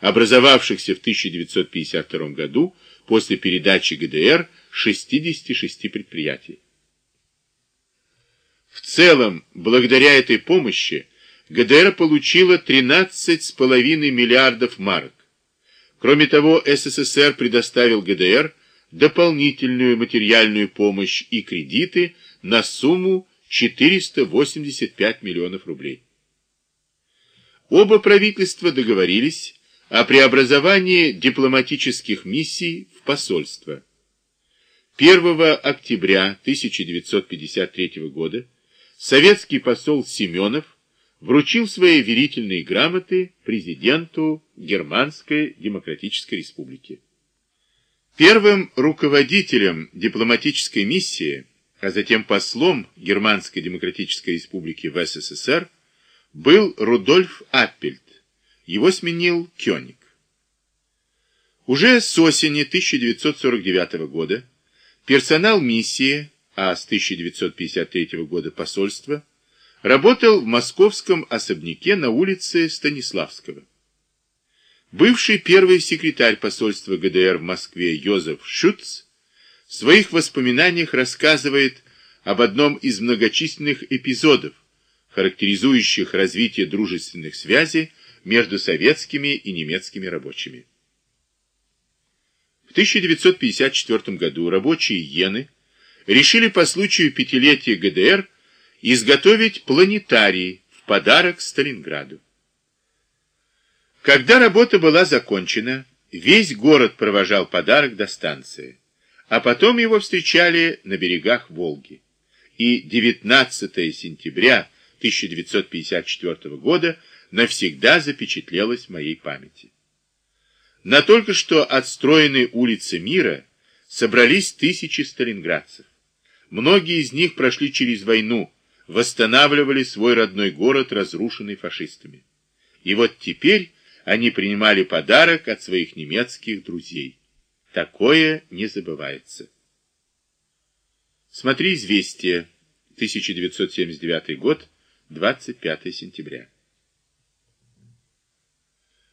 образовавшихся в 1952 году после передачи ГДР 66 предприятий. В целом, благодаря этой помощи, ГДР получила 13,5 миллиардов марок. Кроме того, СССР предоставил ГДР дополнительную материальную помощь и кредиты на сумму 485 миллионов рублей. Оба правительства договорились о преобразовании дипломатических миссий в посольство. 1 октября 1953 года советский посол Семенов вручил свои верительные грамоты президенту Германской Демократической Республики. Первым руководителем дипломатической миссии, а затем послом Германской Демократической Республики в СССР был Рудольф Аппельт. Его сменил Кёник. Уже с осени 1949 года персонал миссии, а с 1953 года посольства, работал в московском особняке на улице Станиславского. Бывший первый секретарь посольства ГДР в Москве Йозеф Шутц в своих воспоминаниях рассказывает об одном из многочисленных эпизодов, характеризующих развитие дружественных связей между советскими и немецкими рабочими. В 1954 году рабочие Йены решили по случаю пятилетия ГДР изготовить планетарий в подарок Сталинграду. Когда работа была закончена, весь город провожал подарок до станции, а потом его встречали на берегах Волги. И 19 сентября 1954 года навсегда запечатлелось в моей памяти. На только что отстроенной улице Мира собрались тысячи сталинградцев. Многие из них прошли через войну, восстанавливали свой родной город, разрушенный фашистами. И вот теперь они принимали подарок от своих немецких друзей. Такое не забывается. Смотри «Известия», 1979 год, 25 сентября.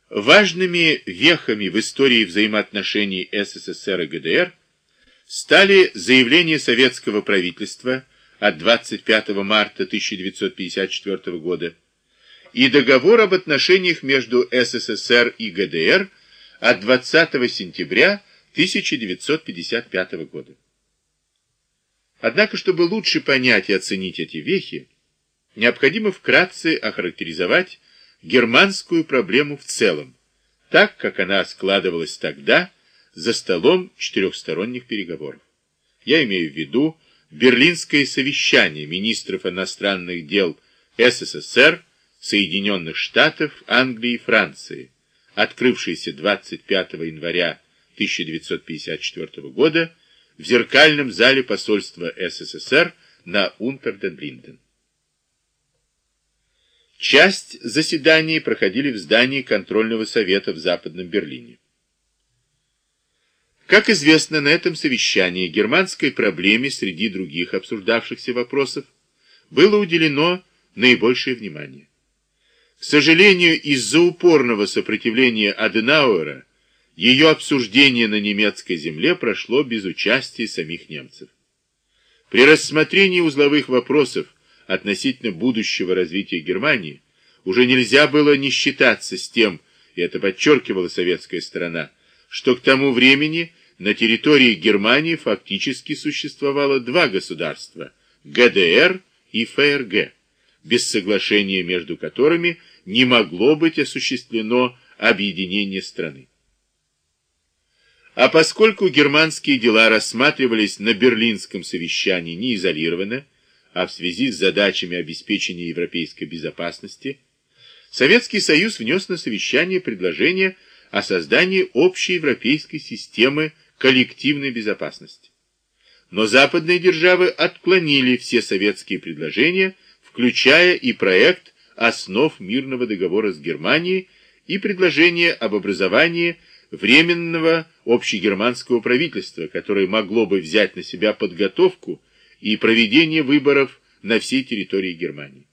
Важными вехами в истории взаимоотношений СССР и ГДР стали заявление советского правительства от 25 марта 1954 года и договор об отношениях между СССР и ГДР от 20 сентября 1955 года. Однако, чтобы лучше понять и оценить эти вехи, необходимо вкратце охарактеризовать германскую проблему в целом, так, как она складывалась тогда за столом четырехсторонних переговоров. Я имею в виду Берлинское совещание министров иностранных дел СССР Соединенных Штатов, Англии и Франции, открывшийся 25 января 1954 года в зеркальном зале посольства СССР на Унтерден-Линден. Часть заседаний проходили в здании контрольного совета в Западном Берлине. Как известно, на этом совещании германской проблеме среди других обсуждавшихся вопросов было уделено наибольшее внимание. К сожалению, из-за упорного сопротивления Аденауэра ее обсуждение на немецкой земле прошло без участия самих немцев. При рассмотрении узловых вопросов относительно будущего развития Германии уже нельзя было не считаться с тем, и это подчеркивала советская сторона, что к тому времени на территории Германии фактически существовало два государства – ГДР и ФРГ без соглашения между которыми не могло быть осуществлено объединение страны. А поскольку германские дела рассматривались на Берлинском совещании не изолированно, а в связи с задачами обеспечения европейской безопасности, Советский Союз внес на совещание предложение о создании общей европейской системы коллективной безопасности. Но западные державы отклонили все советские предложения включая и проект основ мирного договора с Германией и предложение об образовании Временного общегерманского правительства, которое могло бы взять на себя подготовку и проведение выборов на всей территории Германии.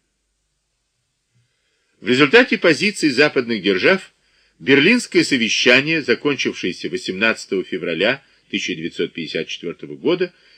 В результате позиций западных держав Берлинское совещание, закончившееся 18 февраля 1954 года,